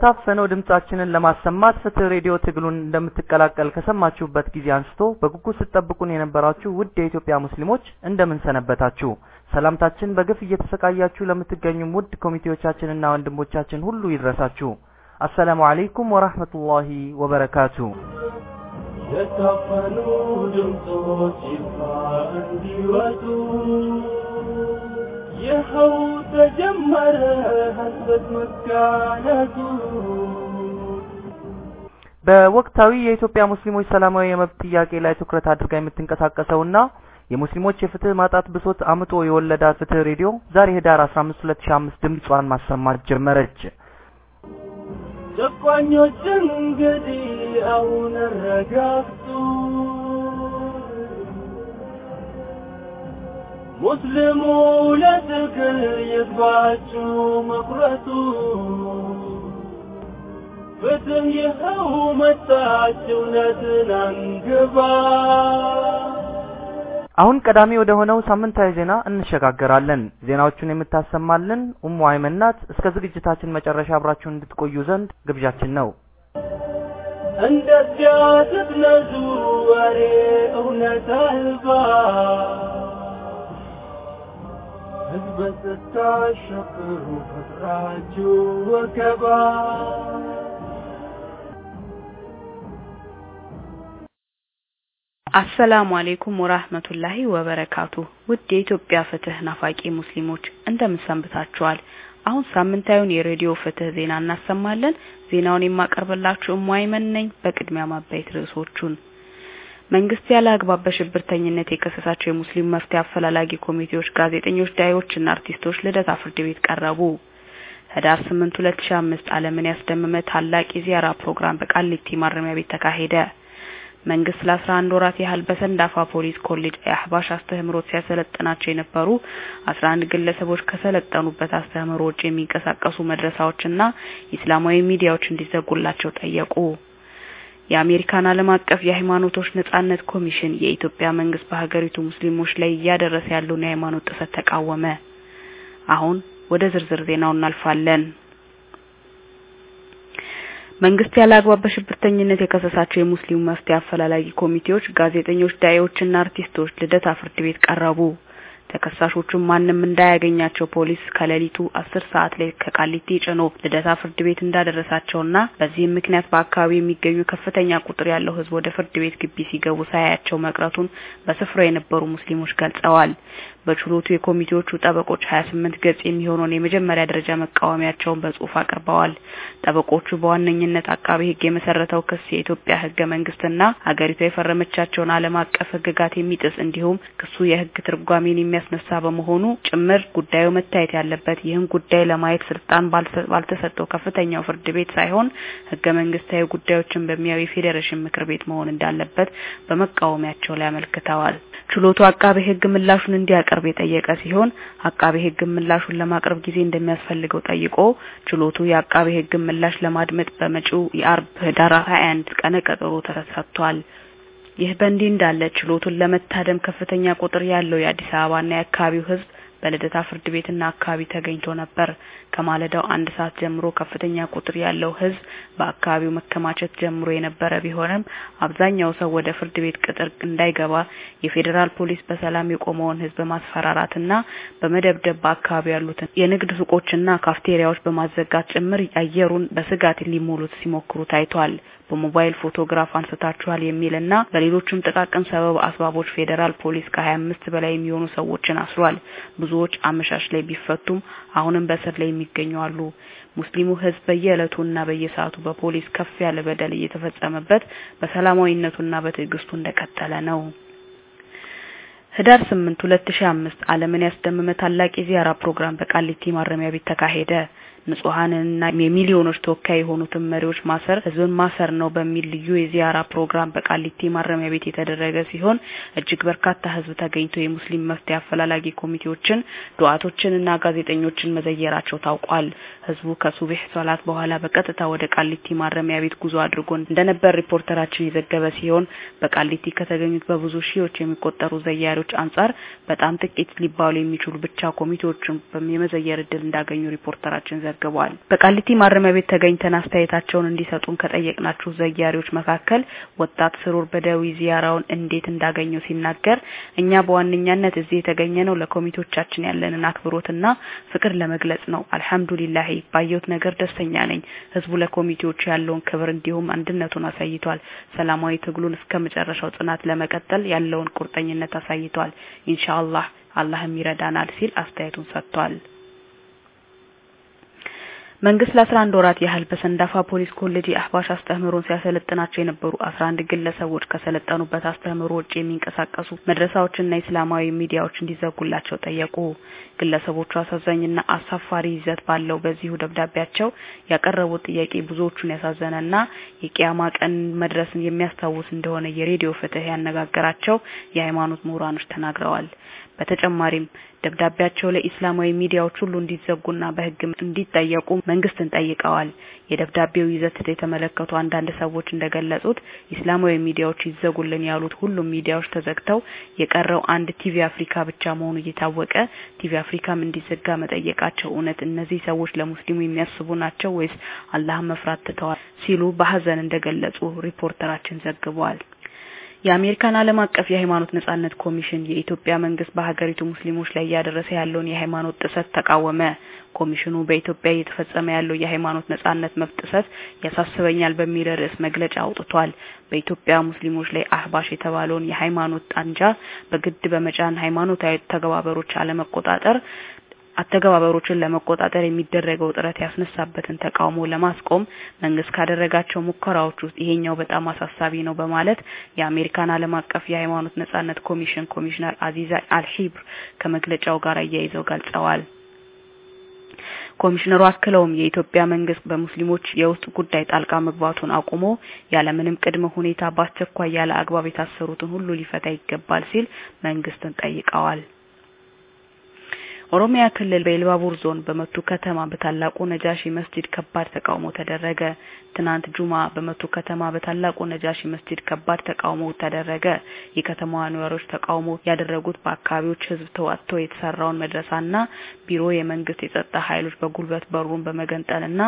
የታፈነው ድምጻችንን ለማሰማት ፍትህ ሬዲዮ ትግሉን እንደምትቀላቀል ከሰማችሁበት ጊዜ አንስቶ በጉጉት ስትጠብቁን የነበራችሁ ውድ የኢትዮጵያ ሙስሊሞች እንደምን ሰነበታችሁ? ሰላምታችን በግፍ እየተሰቃያችሁ ለምትገኙም ውድ ኮሚቴዎቻችንና ወንድሞቻችን ሁሉ ይድረሳችሁ። አሰላሙ አለይኩም ወራህመቱላሂ ወበረካቱ። የታፈኑ ድምፆች ይፋ እንዲወጡ ይኸው ተጀመረ ሐሰት መጋለጡ። በወቅታዊ የኢትዮጵያ ሙስሊሞች ሰላማዊ የመብት ጥያቄ ላይ ትኩረት አድርጋ የምትንቀሳቀሰውና የሙስሊሞች የፍትህ ማጣት ብሶት አምጦ የወለዳት ፍትህ ሬዲዮ ዛሬ ህዳር 15 2005 ድምጿን ማሰማት ጀመረች። ጨቋኞች እንግዲህ አሁን ረጋግጡ፣ ሙስሊሙ ለትግል ይግባችሁ መቁረጡ። ፍትህ ይኸው መጣች እውነትን አንግባ። አሁን ቀዳሚ ወደ ሆነው ሳምንታዊ ዜና እንሸጋገራለን። ዜናዎቹን የምታሰማልን ኡሙ አይመን ናት። እስከ ዝግጅታችን መጨረሻ አብራችሁን እንድትቆዩ ዘንድ ግብዣችን ነው። እንደዚያ ስትነዙ ወሬ እውነት አልባ ህዝብ ስታሸክሩ ፈጥራችሁ ወከባ አሰላሙ አሌይኩም ወራህመቱላሂ ወበረካቱ። ውድ የኢትዮጵያ ፍትህ ናፋቂ ሙስሊሞች እንደምን ሰንብታችኋል? አሁን ሳምንታዊውን የሬዲዮ ፍትህ ዜና እናሰማለን። ዜናውን የማቀርብላችሁ እሙ አይመን ነኝ። በቅድሚያ አበይት ርዕሶቹን መንግስት ያለ አግባብ በሽብርተኝነት የከሰሳቸው የሙስሊም መፍትሄ አፈላላጊ ኮሚቴዎች፣ ጋዜጠኞች፣ ዳኢዎችና አርቲስቶች ልደታ ፍርድ ቤት ቀረቡ። ህዳር 8 2005 ዓለምን ያስደመመ ታላቅ የዚያራ ፕሮግራም በቃሊቲ ማረሚያ ቤት ተካሄደ። መንግስት ለ11 ወራት ያህል በሰንዳፋ ፖሊስ ኮሌጅ የአህባሽ አስተምህሮት ሲያሰለጥናቸው የነበሩ 11 ግለሰቦች ከሰለጠኑበት አስተምህሮ ውጭ የሚንቀሳቀሱ መድረሳዎችና ኢስላማዊ ሚዲያዎች እንዲዘጉላቸው ጠየቁ። የአሜሪካን ዓለም አቀፍ የሃይማኖቶች ነጻነት ኮሚሽን የኢትዮጵያ መንግስት በሀገሪቱ ሙስሊሞች ላይ እያደረሰ ያለውን የሃይማኖት ጥሰት ተቃወመ። አሁን ወደ ዝርዝር ዜናው እናልፋለን። መንግስት ያለ በሽብርተኝነት የከሰሳቸው የሙስሊሙ መፍትሄ አፈላላጊ ኮሚቴዎች፣ ጋዜጠኞች፣ ዳዮችና አርቲስቶች ልደታ ፍርድ ቤት ቀረቡ። ተከሳሾቹም ማንም እንዳያገኛቸው ፖሊስ ከሌሊቱ አስር ሰዓት ላይ ከቃሊቲ ጭኖ ልደታ ፍርድ ቤት እንዳደረሳቸውና በዚህም ምክንያት በአካባቢው የሚገኙ ከፍተኛ ቁጥር ያለው ህዝብ ወደ ፍርድ ቤት ግቢ ሲገቡ ሳያያቸው መቅረቱን በስፍራው የነበሩ ሙስሊሞች ገልጸዋል። በችሎቱ የኮሚቴዎቹ ጠበቆች 28 ገጽ የሚሆነውን የመጀመሪያ ደረጃ መቃወሚያቸውን በጽሁፍ አቅርበዋል። ጠበቆቹ በዋነኝነት አቃቤ ህግ የመሰረተው ክስ የኢትዮጵያ ህገ መንግስትና ሀገሪቷ የፈረመቻቸውን ዓለም አቀፍ ህግጋት የሚጥስ እንዲሁም ክሱ የህግ ትርጓሜን የሚያስነሳ በመሆኑ ጭምር ጉዳዩ መታየት ያለበት ይህን ጉዳይ ለማየት ስልጣን ባልተሰጠው ከፍተኛው ፍርድ ቤት ሳይሆን ህገ መንግስታዊ ጉዳዮችን በሚያዩ የፌዴሬሽን ምክር ቤት መሆን እንዳለበት በመቃወሚያቸው ላይ አመልክተዋል። ችሎቱ አቃቤ ህግ ምላሹን እንዲያቀርብ የጠየቀ ሲሆን አቃቤ ህግ ምላሹን ለማቅረብ ጊዜ እንደሚያስፈልገው ጠይቆ ችሎቱ የአቃቤ ህግ ምላሽ ለማድመጥ በመጪው የአርብ ህዳር 21 ቀነ ቀጠሮ ተሰጥቷል። ይህ በእንዲህ እንዳለ ችሎቱን ለመታደም ከፍተኛ ቁጥር ያለው የአዲስ አበባና የአካባቢው ህዝብ በልደታ ፍርድ ቤትና አካባቢ ተገኝቶ ነበር። ከማለዳው አንድ ሰዓት ጀምሮ ከፍተኛ ቁጥር ያለው ህዝብ በአካባቢው መከማቸት ጀምሮ የነበረ ቢሆንም አብዛኛው ሰው ወደ ፍርድ ቤት ቅጥር እንዳይገባ የፌዴራል ፖሊስ በሰላም የቆመውን ህዝብ በማስፈራራትና በመደብደብ በአካባቢው ያሉትን የንግድ ሱቆችና ካፍቴሪያዎች በማዘጋት ጭምር አየሩን በስጋት ሊሞሉት ሲሞክሩ ታይቷል። በሞባይል ፎቶግራፍ አንስታችኋል የሚልና በሌሎችም ጥቃቅን ሰበብ አስባቦች ፌዴራል ፖሊስ ከ25 በላይ የሚሆኑ ሰዎችን አስሯል። ብዙዎች አመሻሽ ላይ ቢፈቱም አሁንም በእስር ላይ የሚገኙ አሉ። ሙስሊሙ ህዝብ በየዕለቱና በየሰዓቱ በፖሊስ ከፍ ያለ በደል እየተፈጸመበት በሰላማዊነቱና በትዕግስቱ እንደቀጠለ ነው። ህዳር 8 2005 ዓለምን ያስደመመ ታላቅ የዚያራ ፕሮግራም በቃሊቲ ማረሚያ ቤት ተካሄደ። ንጹሐንንና የሚሊዮኖች ተወካይ የሆኑትን መሪዎች ማሰር ህዝብን ማሰር ነው በሚል ልዩ የዚያራ ፕሮግራም በቃሊቲ ማረሚያ ቤት የተደረገ ሲሆን እጅግ በርካታ ህዝብ ተገኝቶ የሙስሊም መፍትሄ አፈላላጊ ኮሚቴዎችን፣ ዱዓቶችንና ጋዜጠኞችን መዘየራቸው ታውቋል። ህዝቡ ከሱብህ ሶላት በኋላ በቀጥታ ወደ ቃሊቲ ማረሚያ ቤት ጉዞ አድርጎ እንደነበር ሪፖርተራችን የዘገበ ሲሆን በቃሊቲ ከተገኙት በብዙ ሺዎች የሚቆጠሩ ዘያሪዎች አንጻር በጣም ጥቂት ሊባሉ የሚችሉ ብቻ ኮሚቴዎችን የመዘየር እድል እንዳገኙ ሪፖርተራችን ዘግቧል። በቃሊቲ ማረሚያ ቤት ተገኝተን አስተያየታቸውን እንዲሰጡን ከጠየቅናቸው ዘያሪዎች መካከል ወጣት ስሩር በደዊ ዚያራውን እንዴት እንዳገኘው ሲናገር እኛ በዋነኛነት እዚህ የተገኘ ነው ለኮሚቴዎቻችን ያለንን አክብሮትና ፍቅር ለመግለጽ ነው። አልሐምዱሊላህ ባየሁት ነገር ደስተኛ ነኝ። ህዝቡ ለኮሚቴዎቹ ያለውን ክብር እንዲሁም አንድነቱን አሳይቷል። ሰላማዊ ትግሉን እስከ መጨረሻው ጽናት ለመቀጠል ያለውን ቁርጠኝነት አሳይቷል። ኢንሻአላህ አላህም ይረዳናል ሲል አስተያየቱን ሰጥቷል። መንግስት ለ11 ወራት ያህል በሰንዳፋ ፖሊስ ኮሌጅ የአህባሽ አስተምህሮን ሲያሰለጥናቸው የነበሩ 11 ግለሰቦች ከሰለጠኑበት አስተምህሮ ውጭ የሚንቀሳቀሱ መድረሳዎችና እስላማዊ ሚዲያዎች እንዲዘጉላቸው ጠየቁ። ግለሰቦቹ አሳዛኝና አሳፋሪ ይዘት ባለው በዚሁ ደብዳቤያቸው ያቀረቡት ጥያቄ ብዙዎቹን ያሳዘነና የቂያማ ቀን መድረስን የሚያስታውስ እንደሆነ የሬዲዮ ፍትህ ያነጋገራቸው የሃይማኖት ምሁራኖች ተናግረዋል። በተጨማሪም ደብዳቤያቸው ላይ ኢስላማዊ ሚዲያዎች ሁሉ እንዲዘጉና በህግ እንዲጠየቁ መንግስትን ጠይቀዋል። የደብዳቤው ይዘት የተመለከቱ አንዳንድ ሰዎች እንደገለጹት ኢስላማዊ ሚዲያዎች ይዘጉልን ያሉት ሁሉም ሚዲያዎች ተዘግተው የቀረው አንድ ቲቪ አፍሪካ ብቻ መሆኑ እየታወቀ ቲቪ አፍሪካም እንዲዘጋ መጠየቃቸው እውነት እነዚህ ሰዎች ለሙስሊሙ የሚያስቡ ናቸው ወይስ አላህን መፍራት ትተዋል ሲሉ በሀዘን እንደገለጹ ሪፖርተራችን ዘግቧል። የአሜሪካን ዓለም አቀፍ የሃይማኖት ነጻነት ኮሚሽን የኢትዮጵያ መንግስት በሀገሪቱ ሙስሊሞች ላይ እያደረሰ ያለውን የሃይማኖት ጥሰት ተቃወመ። ኮሚሽኑ በኢትዮጵያ እየተፈጸመ ያለው የሃይማኖት ነጻነት መብት ጥሰት ያሳስበኛል በሚል ርዕስ መግለጫ አውጥቷል። በኢትዮጵያ ሙስሊሞች ላይ አህባሽ የተባለውን የሃይማኖት ጣንጃ በግድ በመጫን ሃይማኖታዊ ተግባሮች አለመቆጣጠር አተገባበሮችን ለመቆጣጠር የሚደረገው ጥረት ያስነሳበትን ተቃውሞ ለማስቆም መንግስት ካደረጋቸው ሙከራዎች ውስጥ ይሄኛው በጣም አሳሳቢ ነው በማለት የአሜሪካን ዓለም አቀፍ የሃይማኖት ነጻነት ኮሚሽን ኮሚሽነር አዚዛ አልሂብር ከመግለጫው ጋር አያይዘው ገልጸዋል። ኮሚሽነሩ አክለውም የኢትዮጵያ መንግስት በሙስሊሞች የውስጥ ጉዳይ ጣልቃ መግባቱን አቁሞ ያለምንም ቅድመ ሁኔታ በአስቸኳይ ያለ አግባብ የታሰሩትን ሁሉ ሊፈታ ይገባል ሲል መንግስትን ጠይቀዋል። ኦሮሚያ ክልል በኢሉባቡር ዞን በመቱ ከተማ በታላቁ ነጃሺ መስጂድ ከባድ ተቃውሞ ተደረገ። ትናንት ጁማ በመቱ ከተማ በታላቁ ነጃሺ መስጂድ ከባድ ተቃውሞ ተደረገ። የከተማዋ ነዋሪዎች ተቃውሞ ያደረጉት በአካባቢዎች ህዝብ ተዋጥቶ የተሰራውን መድረሳና ቢሮ የመንግስት የጸጥታ ኃይሎች በጉልበት በሩን በመገንጠልና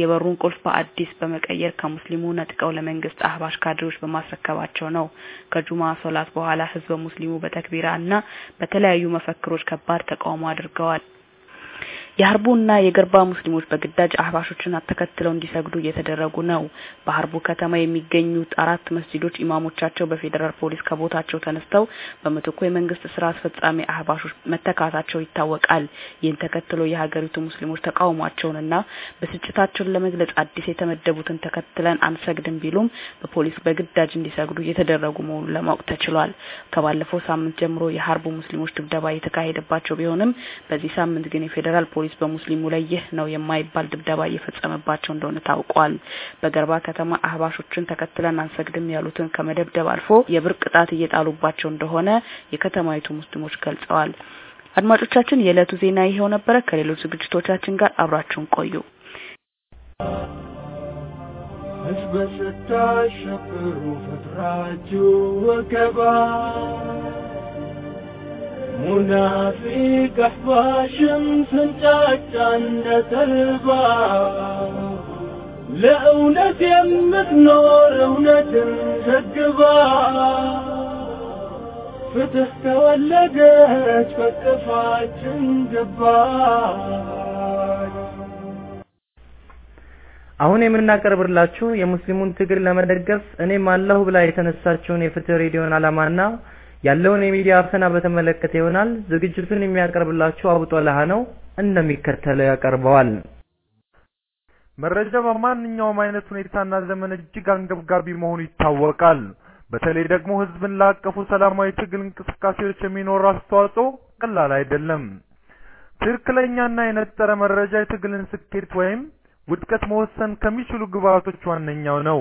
የበሩን ቁልፍ በአዲስ በመቀየር ከሙስሊሙ ነጥቀው ለመንግስት አህባሽ ካድሬዎች በማስረከባቸው ነው። ከጁማ ሶላት በኋላ ህዝበ ሙስሊሙ በተክቢራ እና በተለያዩ መፈክሮች ከባድ ተቃውሞ God. የሀርቡና የገርባ ሙስሊሞች በግዳጅ አህባሾችን ተከትለው እንዲሰግዱ እየተደረጉ ነው። በሀርቡ ከተማ የሚገኙት አራት መስጂዶች ኢማሞቻቸው በፌዴራል ፖሊስ ከቦታቸው ተነስተው በምትኩ የመንግስት ስራ አስፈጻሚ አህባሾች መተካታቸው ይታወቃል። ይህን ተከትሎ የሀገሪቱ ሙስሊሞች ተቃውሟቸውንና ብስጭታቸውን ለመግለጽ አዲስ የተመደቡትን ተከትለን አንሰግድም ቢሉም በፖሊስ በግዳጅ እንዲሰግዱ እየተደረጉ መሆኑን ለማወቅ ተችሏል። ከባለፈው ሳምንት ጀምሮ የሀርቡ ሙስሊሞች ድብደባ የተካሄደባቸው ቢሆንም በዚህ ሳምንት ግን የፌዴራል ፖሊስ በሙስሊሙ ላይ ይህ ነው የማይባል ድብደባ እየፈጸመባቸው እንደሆነ ታውቋል። በገርባ ከተማ አህባሾችን ተከትለን አንሰግድም ያሉትን ከመደብደብ አልፎ የብር ቅጣት እየጣሉባቸው እንደሆነ የከተማይቱ ሙስሊሞች ገልጸዋል። አድማጮቻችን፣ የዕለቱ ዜና ይሄው ነበረ። ከሌሎች ዝግጅቶቻችን ጋር አብራችሁን ቆዩ። ህዝብ ስታሸብሩ ፈጥራችሁ ወከባ ሙናፊቅ አሕባሽም ስንጫጫ እንደ ተልባ ለእውነት የምትኖር እውነትን ዘግባ ፍትህ ተወለደች በቅፋችን ገባች። አሁን የምናቀርብላችሁ የሙስሊሙን ትግል ለመደገፍ እኔም አለሁ ብላ የተነሳችውን የፍትህ ሬዲዮን ዓላማና ያለውን የሚዲያ አፈና በተመለከተ ይሆናል። ዝግጅቱን የሚያቀርብላችሁ አቡ ጦላሃ ነው፣ እንደሚከተለው ያቀርበዋል። መረጃ በማንኛውም አይነት ሁኔታና ዘመን እጅግ አንገብጋቢ መሆኑ ይታወቃል። በተለይ ደግሞ ህዝብን ላቀፉ ሰላማዊ ትግል እንቅስቃሴዎች የሚኖረው አስተዋጽኦ ቀላል አይደለም። ትክክለኛና የነጠረ መረጃ የትግልን ስኬት ወይም ውድቀት መወሰን ከሚችሉ ግብዓቶች ዋነኛው ነው።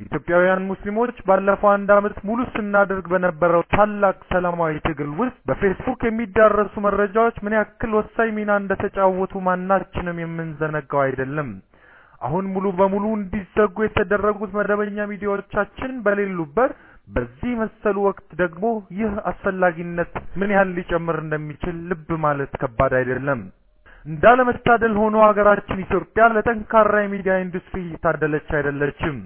ኢትዮጵያውያን ሙስሊሞች ባለፈው አንድ ዓመት ሙሉ ስናደርግ በነበረው ታላቅ ሰላማዊ ትግል ውስጥ በፌስቡክ የሚዳረሱ መረጃዎች ምን ያክል ወሳኝ ሚና እንደተጫወቱ ማናችንም የምንዘነጋው አይደለም። አሁን ሙሉ በሙሉ እንዲዘጉ የተደረጉት መደበኛ ሚዲያዎቻችን በሌሉበት በዚህ መሰሉ ወቅት ደግሞ ይህ አስፈላጊነት ምን ያህል ሊጨምር እንደሚችል ልብ ማለት ከባድ አይደለም። እንዳለመታደል ሆኖ ሀገራችን ኢትዮጵያ ለጠንካራ የሚዲያ ኢንዱስትሪ የታደለች አይደለችም።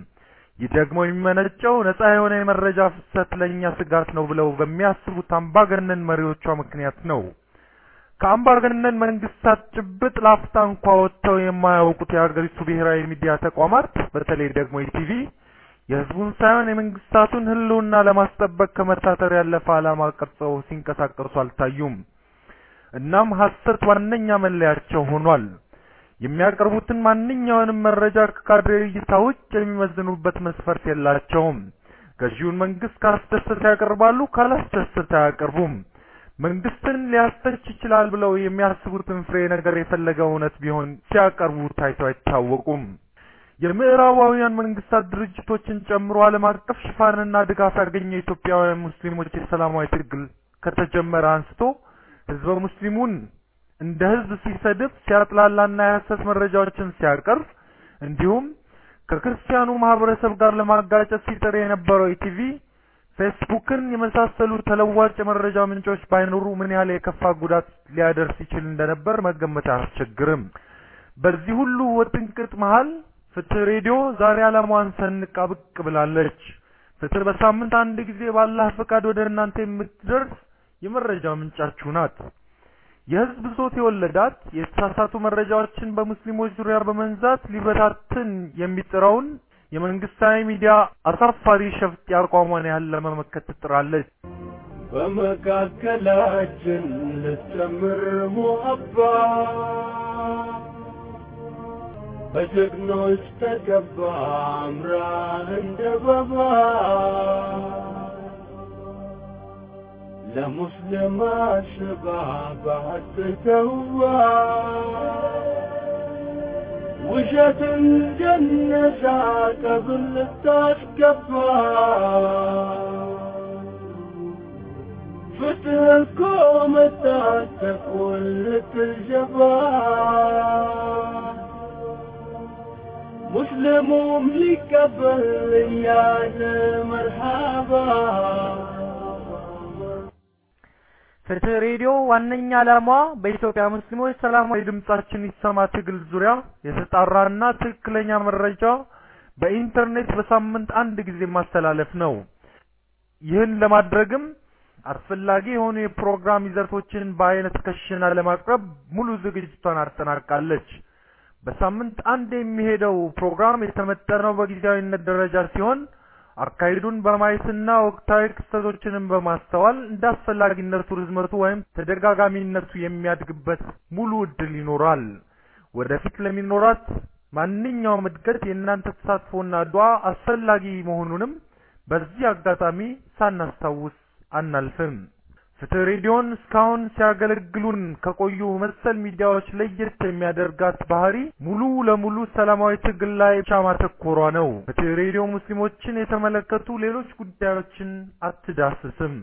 ይህ ደግሞ የሚመነጨው ነጻ የሆነ የመረጃ ፍሰት ለእኛ ስጋት ነው ብለው በሚያስቡት አምባገነን መሪዎቿ ምክንያት ነው። ከአምባገነን መንግስታት ጭብጥ ላፍታ እንኳ ወጥተው የማያውቁት የሀገሪቱ ብሔራዊ ሚዲያ ተቋማት በተለይ ደግሞ ኢቲቪ የህዝቡን ሳይሆን የመንግስታቱን ህልውና ለማስጠበቅ ከመታተር ያለፈ ዓላማ ቀርጸው ሲንቀሳቀሱ አልታዩም። እናም ሀሰት ዋነኛ መለያቸው ሆኗል። የሚያቀርቡትን ማንኛውንም መረጃ ከካድሬ እይታ ውጭ የሚመዝኑበት መስፈርት የላቸውም። ገዢውን መንግስት ካስደሰተ ያቀርባሉ፣ ካላስደሰተ አያቀርቡም። መንግስትን ሊያስተች ይችላል ብለው የሚያስቡትን ፍሬ ነገር የፈለገ እውነት ቢሆን ሲያቀርቡ ታይተው አይታወቁም። የምዕራባውያን መንግስታት ድርጅቶችን ጨምሮ ዓለም አቀፍ ሽፋንና ድጋፍ ያገኘ ኢትዮጵያውያን ሙስሊሞች የሰላማዊ ትግል ከተጀመረ አንስቶ ህዝበ ሙስሊሙን እንደ ህዝብ ሲሰድብ ሲያጥላላና የሐሰት መረጃዎችን ሲያቀርብ እንዲሁም ከክርስቲያኑ ማህበረሰብ ጋር ለማጋጨት ሲጥር የነበረው ኢቲቪ ፌስቡክን የመሳሰሉ ተለዋጭ የመረጃ ምንጮች ባይኖሩ ምን ያህል የከፋ ጉዳት ሊያደርስ ይችል እንደነበር መገመት አያስቸግርም። በዚህ ሁሉ ውጥንቅጥ መሃል ፍትህ ሬዲዮ ዛሬ ዓላማዋን ሰንቃ ብቅ ብላለች። ፍትህ በሳምንት አንድ ጊዜ ባላህ ፈቃድ ወደ እናንተ የምትደርስ የመረጃ ምንጫችሁ ናት። የህዝብ ብሶት የወለዳት የተሳሳቱ መረጃዎችን በሙስሊሞች ዙሪያ በመንዛት ሊበታትን የሚጥረውን የመንግስታዊ ሚዲያ አሳፋሪ ሸፍጥ ያቋሟን ያህል ለመመከት ትጥራለች። በመካከላችን ልትጨምር ሙሀባ በጀግኖች ተገባ አምራ እንደ لمسلم شباب توا وجت الجنة ساعة ظل تتكبر فتح الكوم التعتك ولت الجفا. مسلم ومليكة بالليالي يا مرحبا. ፍትህ ሬዲዮ ዋነኛ ዓላማዋ በኢትዮጵያ ሙስሊሞች ሰላማዊ ድምጻችን ይሰማ ትግል ዙሪያ የተጣራና ትክክለኛ መረጃ በኢንተርኔት በሳምንት አንድ ጊዜ ማስተላለፍ ነው። ይህን ለማድረግም አስፈላጊ የሆኑ የፕሮግራም ይዘቶችን በአይነት ከሽና ለማቅረብ ሙሉ ዝግጅቷን አጠናቃለች። በሳምንት አንድ የሚሄደው ፕሮግራም የተመጠነው በጊዜያዊነት ደረጃ ሲሆን አካሄዱን በማየትና ወቅታዊ ክስተቶችንም በማስተዋል እንደ አስፈላጊነቱ ርዝመቱ ወይም ተደጋጋሚነቱ የሚያድግበት ሙሉ እድል ይኖራል። ወደፊት ለሚኖራት ማንኛውም እድገት የእናንተ ተሳትፎና ዱዓ አስፈላጊ መሆኑንም በዚህ አጋጣሚ ሳናስታውስ አናልፍም። ፍትህ ሬዲዮን እስካሁን ሲያገለግሉን ከቆዩ መሰል ሚዲያዎች ለየት የሚያደርጋት ባህሪ ሙሉ ለሙሉ ሰላማዊ ትግል ላይ ብቻ ማተኮሯ ነው። ፍትህ ሬዲዮ ሙስሊሞችን የተመለከቱ ሌሎች ጉዳዮችን አትዳስስም።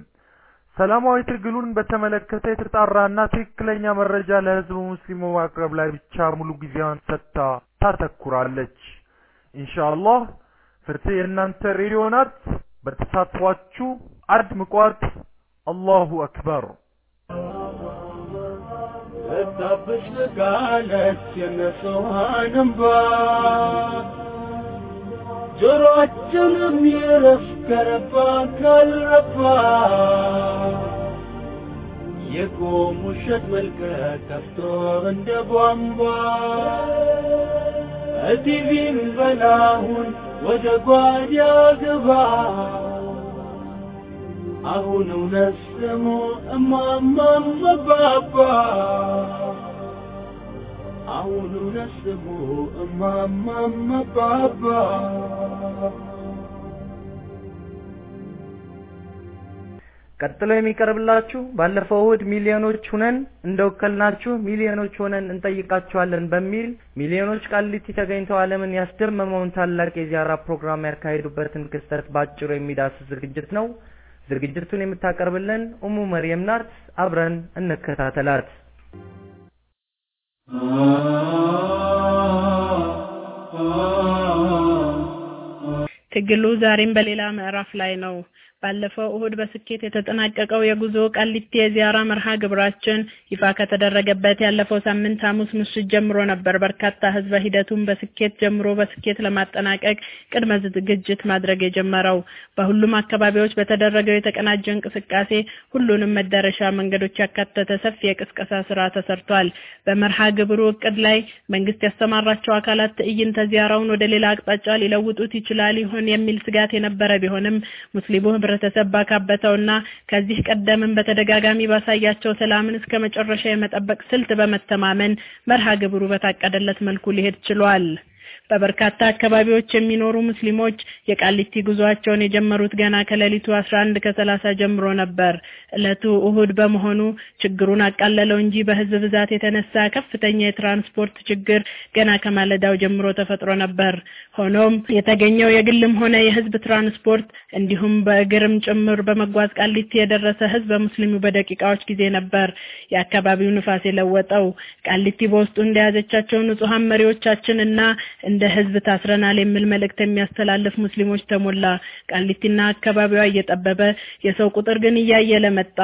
ሰላማዊ ትግሉን በተመለከተ የተጣራና ትክክለኛ መረጃ ለህዝቡ ሙስሊሙ ማቅረብ ላይ ብቻ ሙሉ ጊዜዋን ሰጥታ ታተኩራለች። ኢንሻአላህ ፍትህ የእናንተ ሬዲዮ ናት። በተሳትፏችሁ አድምቋት። الله أكبر. يقوم ملكة عند አሁን እውነት ስሙ እማማ መባባ አሁን እውነት ስሙ እማማ መባባ ቀጥሎ የሚቀርብላችሁ ባለፈው እሁድ ሚሊዮኖች ሁነን እንደወከልናችሁ ሚሊዮኖች ሆነን እንጠይቃችኋለን በሚል ሚሊዮኖች ቃሊቲ ተገኝተው ዓለምን ያስደመመውን ታላቅ የዚያራ ፕሮግራም ያካሄዱበትን ክስተት ባጭሩ የሚዳስስ ዝግጅት ነው። ዝግጅቱን የምታቀርብልን ኡሙ መርየም ናት። አብረን እንከታተላት። ትግሉ ዛሬም በሌላ ምዕራፍ ላይ ነው። ባለፈው እሁድ በስኬት የተጠናቀቀው የጉዞ ቃሊቲ የዚያራ መርሃ ግብራችን ይፋ ከተደረገበት ያለፈው ሳምንት ሐሙስ ምሽት ጀምሮ ነበር በርካታ ህዝበ ሂደቱን በስኬት ጀምሮ በስኬት ለማጠናቀቅ ቅድመ ዝግጅት ማድረግ የጀመረው። በሁሉም አካባቢዎች በተደረገው የተቀናጀ እንቅስቃሴ ሁሉንም መዳረሻ መንገዶች ያካተተ ሰፊ የቅስቀሳ ስራ ተሰርቷል። በመርሃ ግብሩ እቅድ ላይ መንግስት ያሰማራቸው አካላት ትዕይንተ ዚያራውን ወደ ሌላ አቅጣጫ ሊለውጡት ይችላል ይሆን የሚል ስጋት የነበረ ቢሆንም ሙስሊሙ ህብረተሰብ ባካበተውና ከዚህ ቀደምም በተደጋጋሚ ባሳያቸው ሰላምን እስከ መጨረሻ የመጠበቅ ስልት በመተማመን መርሃ ግብሩ በታቀደለት መልኩ ሊሄድ ችሏል። በበርካታ አካባቢዎች የሚኖሩ ሙስሊሞች የቃሊቲ ጉዟቸውን የጀመሩት ገና ከሌሊቱ 11 ከሰላሳ ጀምሮ ነበር። እለቱ እሁድ በመሆኑ ችግሩን አቃለለው እንጂ በህዝብ ብዛት የተነሳ ከፍተኛ የትራንስፖርት ችግር ገና ከማለዳው ጀምሮ ተፈጥሮ ነበር። ሆኖም የተገኘው የግልም ሆነ የህዝብ ትራንስፖርት እንዲሁም በእግርም ጭምር በመጓዝ ቃሊቲ የደረሰ ህዝበ ሙስሊሙ በደቂቃዎች ጊዜ ነበር የአካባቢው ንፋስ የለወጠው። ቃሊቲ በውስጡ እንደያዘቻቸው ንጹሐን መሪዎቻችን እና እንደ ህዝብ ታስረናል የሚል መልእክት የሚያስተላልፍ ሙስሊሞች ተሞላ። ቃሊቲና አካባቢዋ እየጠበበ የሰው ቁጥር ግን እያየለ መጣ።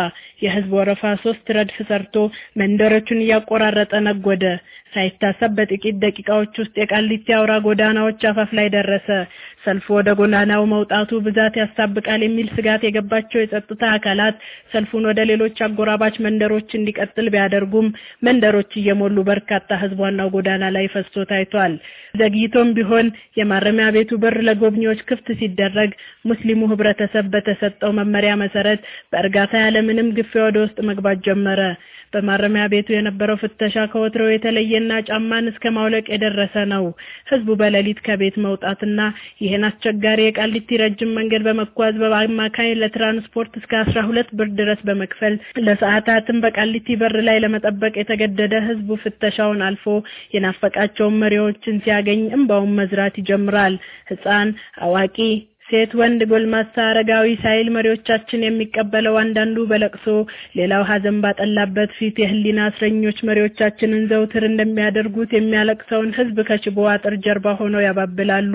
የህዝብ ወረፋ ሶስት ረድፍ ሰርቶ መንደሮቹን እያቆራረጠ ነጎደ። ሳይታሰብ በጥቂት ደቂቃዎች ውስጥ የቃሊቲ አውራ ጎዳናዎች አፋፍ ላይ ደረሰ። ሰልፉ ወደ ጎዳናው መውጣቱ ብዛት ያሳብቃል የሚል ስጋት የገባቸው የጸጥታ አካላት ሰልፉን ወደ ሌሎች አጎራባች መንደሮች እንዲቀጥል ቢያደርጉም መንደሮች እየሞሉ በርካታ ህዝብ ዋናው ጎዳና ላይ ፈሶ ታይቷል። ዘግይቶም ቢሆን የማረሚያ ቤቱ በር ለጎብኚዎች ክፍት ሲደረግ ሙስሊሙ ህብረተሰብ በተሰጠው መመሪያ መሰረት በእርጋታ ያለምንም ግፊያ ወደ ውስጥ መግባት ጀመረ። በማረሚያ ቤቱ የነበረው ፍተሻ ከወትሮው የተለየና ጫማን እስከ ማውለቅ የደረሰ ነው። ህዝቡ በሌሊት ከቤት መውጣትና ይህን አስቸጋሪ የቃሊቲ ረጅም መንገድ በመጓዝ በአማካይ ለትራንስፖርት እስከ አስራ ሁለት ብር ድረስ በመክፈል ለሰዓታትም በቃሊቲ በር ላይ ለመጠበቅ የተገደደ ህዝቡ ፍተሻውን አልፎ የናፈቃቸውን መሪዎችን ሲያገኝ እንባውን መዝራት ይጀምራል። ህፃን፣ አዋቂ ሴት፣ ወንድ፣ ጎልማሳ፣ አረጋዊ ሳይል መሪዎቻችን የሚቀበለው አንዳንዱ በለቅሶ ሌላው ሀዘን ባጠላበት ፊት የህሊና እስረኞች መሪዎቻችንን ዘውትር እንደሚያደርጉት የሚያለቅሰውን ህዝብ ከችቦ አጥር ጀርባ ሆነው ያባብላሉ።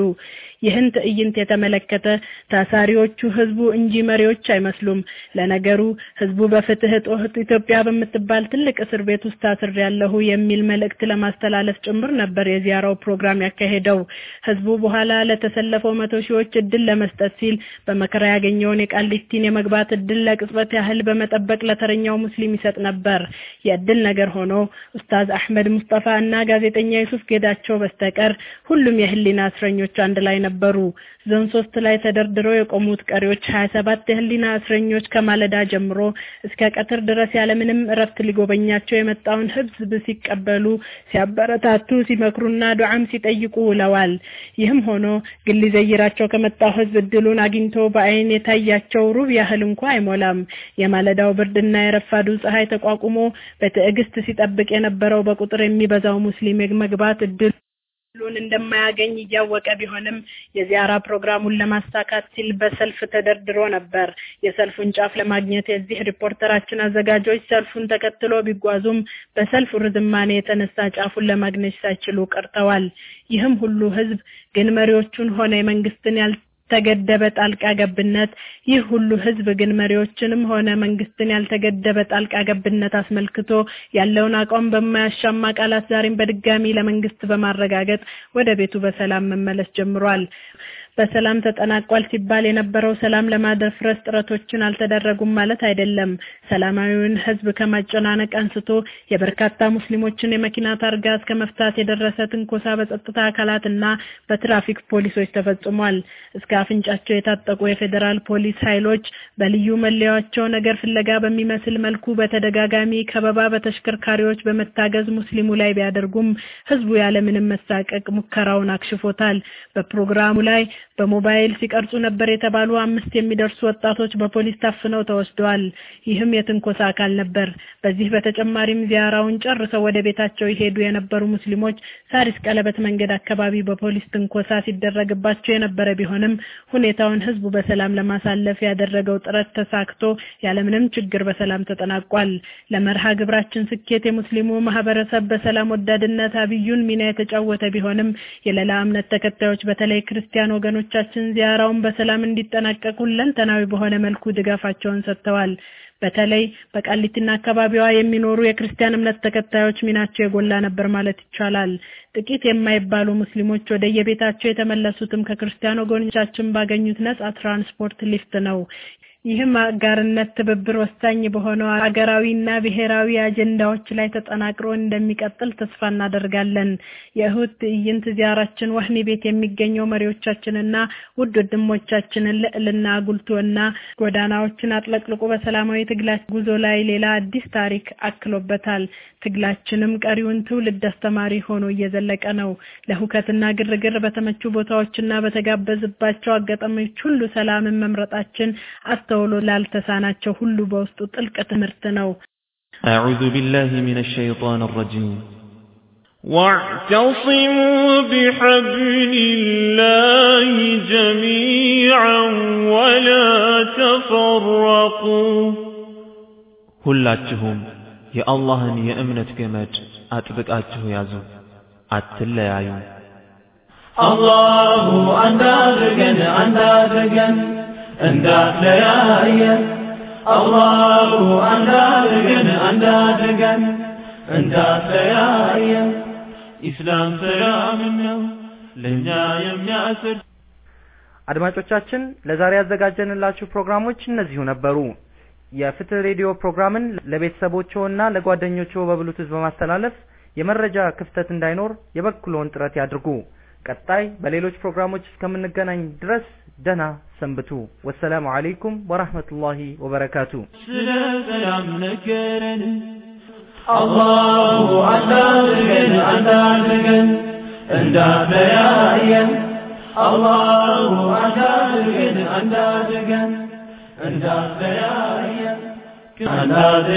ይህን ትዕይንት የተመለከተ ታሳሪዎቹ ህዝቡ እንጂ መሪዎች አይመስሉም። ለነገሩ ህዝቡ በፍትህ እጦት ኢትዮጵያ በምትባል ትልቅ እስር ቤት ውስጥ ታስሬያለሁ የሚል መልእክት ለማስተላለፍ ጭምር ነበር የዚያራው ፕሮግራም ያካሄደው። ህዝቡ በኋላ ለተሰለፈው መቶ ሺዎች እድል ለመስጠት ሲል በመከራ ያገኘውን የቃሊቲን የመግባት እድል ለቅጽበት ያህል በመጠበቅ ለተረኛው ሙስሊም ይሰጥ ነበር። የእድል ነገር ሆኖ ኡስታዝ አህመድ ሙስጠፋ እና ጋዜጠኛ ዩሱፍ ጌዳቸው በስተቀር ሁሉም የህሊና እስረኞች አንድ ላይ ነበሩ። ዞን ሶስት ላይ ተደርድረው የቆሙት ቀሪዎች ሀያ ሰባት የህሊና እስረኞች ከማለዳ ጀምሮ እስከ ቀትር ድረስ ያለምንም እረፍት ሊጎበኛቸው የመጣውን ህዝብ ሲቀበሉ፣ ሲያበረታቱ፣ ሲመክሩና ዱዓም ሲጠይቁ ውለዋል። ይህም ሆኖ ግን ሊዘይራቸው ከመጣው ህዝብ እድሉን አግኝቶ በአይን የታያቸው ሩብ ያህል እንኳ አይሞላም። የማለዳው ብርድና የረፋዱ ፀሐይ ተቋቁሞ በትዕግስት ሲጠብቅ የነበረው በቁጥር የሚበዛው ሙስሊም የመግባት እድል ሁሉን እንደማያገኝ እያወቀ ቢሆንም የዚያራ ፕሮግራሙን ለማሳካት ሲል በሰልፍ ተደርድሮ ነበር። የሰልፉን ጫፍ ለማግኘት የዚህ ሪፖርተራችን አዘጋጆች ሰልፉን ተከትሎ ቢጓዙም በሰልፉ ርዝማኔ የተነሳ ጫፉን ለማግኘት ሳይችሉ ቀርተዋል። ይህም ሁሉ ህዝብ ግን መሪዎቹን ሆነ የመንግስትን ያል ተገደበ ጣልቃ ገብነት ይህ ሁሉ ህዝብ ግን መሪዎችንም ሆነ መንግስትን ያልተገደበ ጣልቃ ገብነት አስመልክቶ ያለውን አቋም በማያሻማ ቃላት ዛሬም በድጋሚ ለመንግስት በማረጋገጥ ወደ ቤቱ በሰላም መመለስ ጀምሯል። በሰላም ተጠናቋል ሲባል የነበረው ሰላም ለማደፍረስ ጥረቶችን አልተደረጉም ማለት አይደለም። ሰላማዊውን ህዝብ ከማጨናነቅ አንስቶ የበርካታ ሙስሊሞችን የመኪና ታርጋ እስከ መፍታት የደረሰ ትንኮሳ በጸጥታ አካላትና በትራፊክ ፖሊሶች ተፈጽሟል። እስከ አፍንጫቸው የታጠቁ የፌዴራል ፖሊስ ኃይሎች በልዩ መለያቸው ነገር ፍለጋ በሚመስል መልኩ በተደጋጋሚ ከበባ በተሽከርካሪዎች በመታገዝ ሙስሊሙ ላይ ቢያደርጉም ህዝቡ ያለምንም መሳቀቅ ሙከራውን አክሽፎታል። በፕሮግራሙ ላይ በሞባይል ሲቀርጹ ነበር የተባሉ አምስት የሚደርሱ ወጣቶች በፖሊስ ታፍነው ተወስደዋል። ይህም የትንኮሳ አካል ነበር። በዚህ በተጨማሪም ዚያራውን ጨርሰው ወደ ቤታቸው የሄዱ የነበሩ ሙስሊሞች ሳሪስ ቀለበት መንገድ አካባቢ በፖሊስ ትንኮሳ ሲደረግባቸው የነበረ ቢሆንም ሁኔታውን ህዝቡ በሰላም ለማሳለፍ ያደረገው ጥረት ተሳክቶ ያለምንም ችግር በሰላም ተጠናቋል። ለመርሃ ግብራችን ስኬት የሙስሊሙ ማህበረሰብ በሰላም ወዳድነት አብዩን ሚና የተጫወተ ቢሆንም የሌላ እምነት ተከታዮች በተለይ ክርስቲያን ወገኖቻችን ዚያራውን በሰላም እንዲጠናቀቅ ሁለንተናዊ በሆነ መልኩ ድጋፋቸውን ሰጥተዋል። በተለይ በቃሊቲና አካባቢዋ የሚኖሩ የክርስቲያን እምነት ተከታዮች ሚናቸው የጎላ ነበር ማለት ይቻላል። ጥቂት የማይባሉ ሙስሊሞች ወደ የቤታቸው የተመለሱትም ከክርስቲያን ወገኖቻችን ባገኙት ነጻ ትራንስፖርት ሊፍት ነው። ይህም አጋርነት ትብብር ወሳኝ በሆነው ሀገራዊና ብሔራዊ አጀንዳዎች ላይ ተጠናክሮ እንደሚቀጥል ተስፋ እናደርጋለን። የእሁድ ትዕይንት ዚያራችን ወህኒ ቤት የሚገኘው መሪዎቻችንና ውድ ወንድሞቻችንን ልዕልና አጉልቶና ጎዳናዎችን አጥለቅልቆ በሰላማዊ ትግላችን ጉዞ ላይ ሌላ አዲስ ታሪክ አክሎበታል። ትግላችንም ቀሪውን ትውልድ አስተማሪ ሆኖ እየዘለቀ ነው። ለሁከትና ግርግር በተመቹ ቦታዎችና በተጋበዝባቸው አጋጣሚዎች ሁሉ ሰላምን መምረጣችን አስተውሎ ላልተሳናቸው ሁሉ በውስጡ ጥልቅ ትምህርት ነው። أعوذ بالله من الشيطان الرجيم واعتصموا بحبل الله جميعا ولا تفرقوا ሁላችሁም የአላህን የእምነት ገመድ አጥብቃችሁ ያዙ፣ አትለያዩ። አላሁ አንድ አድርገን አንድ አድርገን እንዳትለያየን አላሁ አንድ አድርገን እንዳትለያየን ኢስላም ሰላም ነው ለእኛ የሚያስር አድማጮቻችን ለዛሬ ያዘጋጀንላችሁ ፕሮግራሞች እነዚሁ ነበሩ። የፍትህ ሬዲዮ ፕሮግራምን ለቤተሰቦችዎና ለጓደኞችዎ በብሉቱዝ በማስተላለፍ የመረጃ ክፍተት እንዳይኖር የበኩልዎን ጥረት ያድርጉ። ቀጣይ በሌሎች ፕሮግራሞች እስከምንገናኝ ድረስ ደህና ሰንብቱ። ወሰላሙ አለይኩም ወራህመቱላሂ ወበረካቱ። ስለ ሰላም ነገረን አላሁ አንድ አድርገን አንድ አድርገን እንዳትለያየን አላሁ አንድ አድርገን አንድ አድርገን እንዳትለያየን አንድ